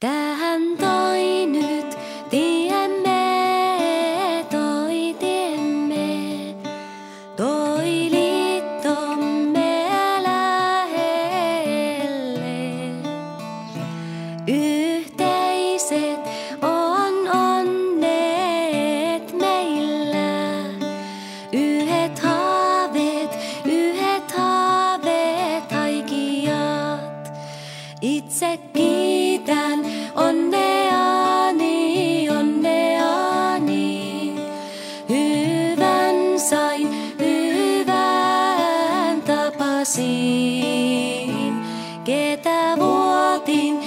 Tähän toi nyt tiemme, toi tiemme, toi liittomme lähelle. Yhteiset on onneet meillä, yhdet haaveet, yhdet haaveet haikijat. Itse kiitän onnea vetää vuotin.